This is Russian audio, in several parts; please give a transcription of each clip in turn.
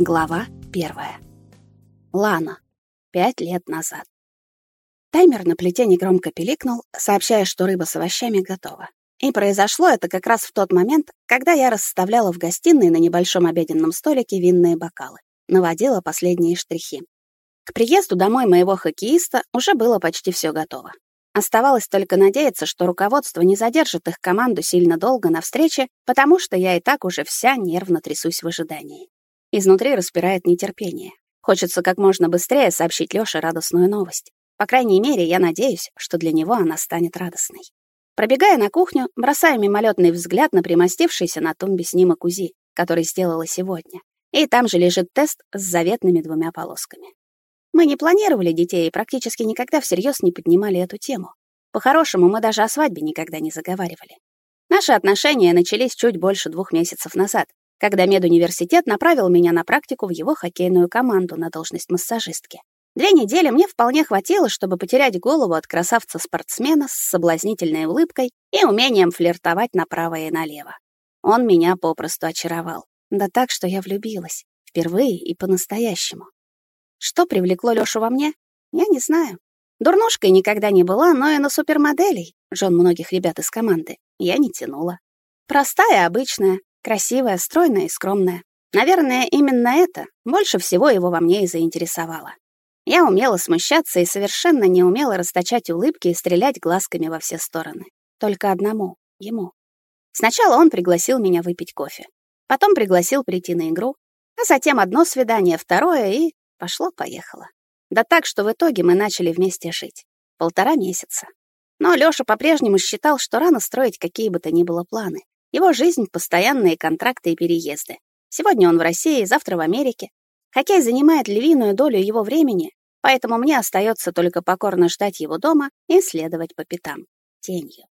Глава первая. Лана. Пять лет назад. Таймер на плите негромко пиликнул, сообщая, что рыба с овощами готова. И произошло это как раз в тот момент, когда я расставляла в гостиной на небольшом обеденном столике винные бокалы, наводила последние штрихи. К приезду домой моего хоккеиста уже было почти все готово. Оставалось только надеяться, что руководство не задержит их команду сильно долго на встрече, потому что я и так уже вся нервно трясусь в ожидании. Изнутри распирает нетерпение. Хочется как можно быстрее сообщить Лёше радостную новость. По крайней мере, я надеюсь, что для него она станет радостной. Пробегая на кухню, бросаю мимолетный взгляд на примостившийся на тумбе снимок УЗИ, который сделала сегодня. И там же лежит тест с заветными двумя полосками. Мы не планировали детей и практически никогда всерьез не поднимали эту тему. По-хорошему, мы даже о свадьбе никогда не заговаривали. Наши отношения начались чуть больше двух месяцев назад, когда медуниверситет направил меня на практику в его хоккейную команду на должность массажистки. Две недели мне вполне хватило, чтобы потерять голову от красавца-спортсмена с соблазнительной улыбкой и умением флиртовать направо и налево. Он меня попросту очаровал. Да так, что я влюбилась. Впервые и по-настоящему. Что привлекло Лёшу во мне? Я не знаю. Дурнушкой никогда не была, но и на супермоделей, жен многих ребят из команды, я не тянула. Простая, обычная, красивая, стройная и скромная. Наверное, именно это больше всего его во мне и заинтересовало. Я умела смущаться и совершенно не умела расточать улыбки и стрелять глазками во все стороны. Только одному — ему. Сначала он пригласил меня выпить кофе. Потом пригласил прийти на игру, а затем одно свидание, второе и Пошло-поехало. Да так, что в итоге мы начали вместе жить. Полтора месяца. Но Лёша по-прежнему считал, что рано строить какие бы то ни было планы. Его жизнь — постоянные контракты и переезды. Сегодня он в России, завтра в Америке. Хоккей занимает львиную долю его времени, поэтому мне остается только покорно ждать его дома и следовать по пятам, тенью.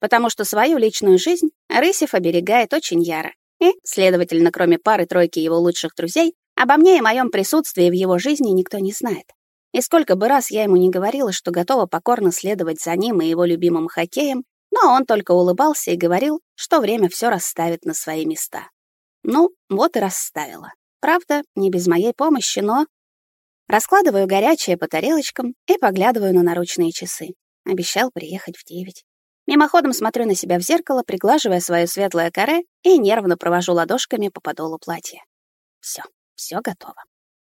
Потому что свою личную жизнь Рысев оберегает очень яро. И, следовательно, кроме пары-тройки его лучших друзей, Обо мне и моем присутствии в его жизни никто не знает. И сколько бы раз я ему не говорила, что готова покорно следовать за ним и его любимым хоккеем, но он только улыбался и говорил, что время все расставит на свои места. Ну, вот и расставила. Правда, не без моей помощи, но... Раскладываю горячее по тарелочкам и поглядываю на наручные часы. Обещал приехать в девять. Мимоходом смотрю на себя в зеркало, приглаживая свое светлое каре и нервно провожу ладошками по подолу платья. Все. Все готово.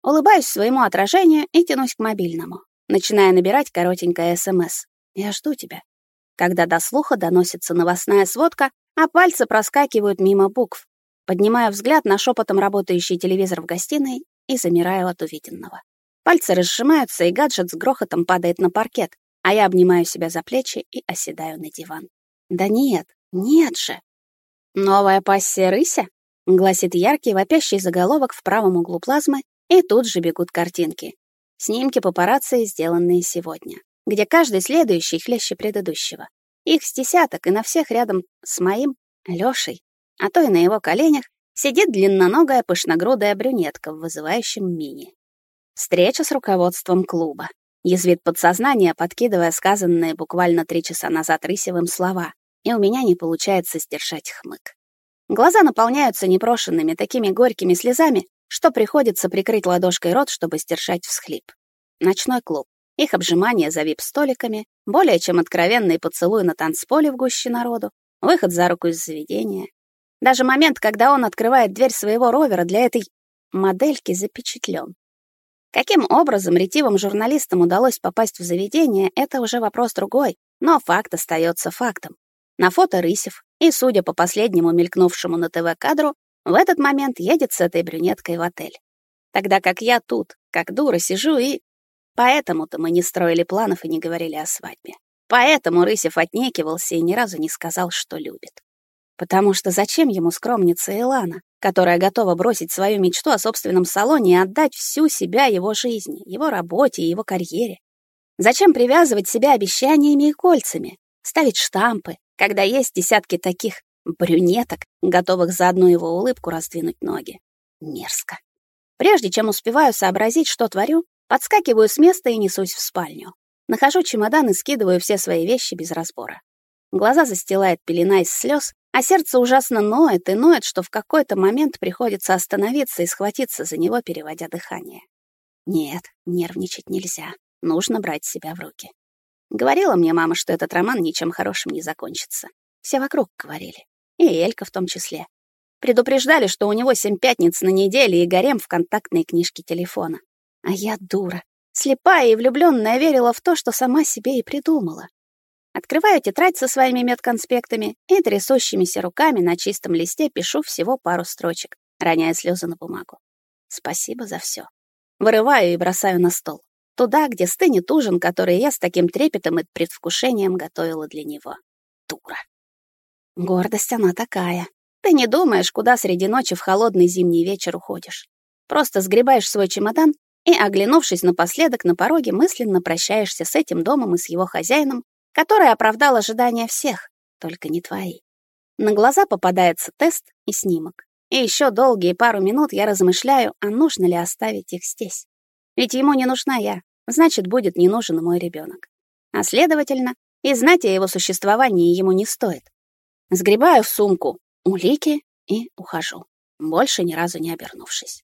Улыбаюсь своему отражению и тянусь к мобильному, начиная набирать коротенькое СМС. «Я жду тебя». Когда до слуха доносится новостная сводка, а пальцы проскакивают мимо букв. Поднимаю взгляд на шепотом работающий телевизор в гостиной и замираю от увиденного. Пальцы разжимаются, и гаджет с грохотом падает на паркет, а я обнимаю себя за плечи и оседаю на диван. Да нет, нет же. Новая пассия рыся? гласит яркий вопящий заголовок в правом углу плазмы, и тут же бегут картинки. Снимки папарацци, сделанные сегодня, где каждый следующий хлеще предыдущего. Их с десяток, и на всех рядом с моим, Лёшей, а то и на его коленях, сидит длинноногая пышногрудая брюнетка в вызывающем мини. Встреча с руководством клуба. Язвит подсознание, подкидывая сказанные буквально три часа назад Рысевым слова, и у меня не получается сдержать хмык. Глаза наполняются непрошенными, такими горькими слезами, что приходится прикрыть ладошкой рот, чтобы сдержать всхлип. Ночной клуб. Их обжимание за вип-столиками, более чем откровенный поцелуй на танцполе в гуще народу, выход за руку из заведения. Даже момент, когда он открывает дверь своего ровера для этой модельки запечатлен. Каким образом ретивым журналистам удалось попасть в заведение, это уже вопрос другой, но факт остается фактом. На фото Рысев, и, судя по последнему мелькнувшему на ТВ кадру, в этот момент едет с этой брюнеткой в отель. Тогда как я тут, как дура, сижу и... Поэтому-то мы не строили планов и не говорили о свадьбе. Поэтому Рысев отнекивался и ни разу не сказал, что любит. Потому что зачем ему скромница Илана, которая готова бросить свою мечту о собственном салоне и отдать всю себя его жизни, его работе и его карьере? Зачем привязывать себя обещаниями и кольцами, ставить штампы, когда есть десятки таких брюнеток, готовых за одну его улыбку раздвинуть ноги. Мерзко. Прежде чем успеваю сообразить, что творю, подскакиваю с места и несусь в спальню. Нахожу чемодан и скидываю все свои вещи без разбора. Глаза застилает пелена из слез, А сердце ужасно ноет и ноет, что в какой-то момент приходится остановиться и схватиться за него, переводя дыхание. Нет, нервничать нельзя. Нужно брать себя в руки. Говорила мне мама, что этот роман ничем хорошим не закончится. Все вокруг говорили. И Элька в том числе. Предупреждали, что у него семь пятниц на неделе и гарем в контактной книжке телефона. А я дура. Слепая и влюбленная верила в то, что сама себе и придумала. Открываю тетрадь со своими медконспектами и трясущимися руками на чистом листе пишу всего пару строчек, роняя слезы на бумагу. Спасибо за все. Вырываю и бросаю на стол. Туда, где стынет ужин, который я с таким трепетом и предвкушением готовила для него. Дура. Гордость она такая. Ты не думаешь, куда среди ночи в холодный зимний вечер уходишь. Просто сгребаешь свой чемодан и, оглянувшись напоследок на пороге, мысленно прощаешься с этим домом и с его хозяином, который оправдал ожидания всех, только не твои. На глаза попадается тест и снимок. И еще долгие пару минут я размышляю, а нужно ли оставить их здесь. Ведь ему не нужна я, значит, будет не нужен мой ребенок. А следовательно, и знать о его существовании ему не стоит. Сгребаю в сумку улики и ухожу, больше ни разу не обернувшись.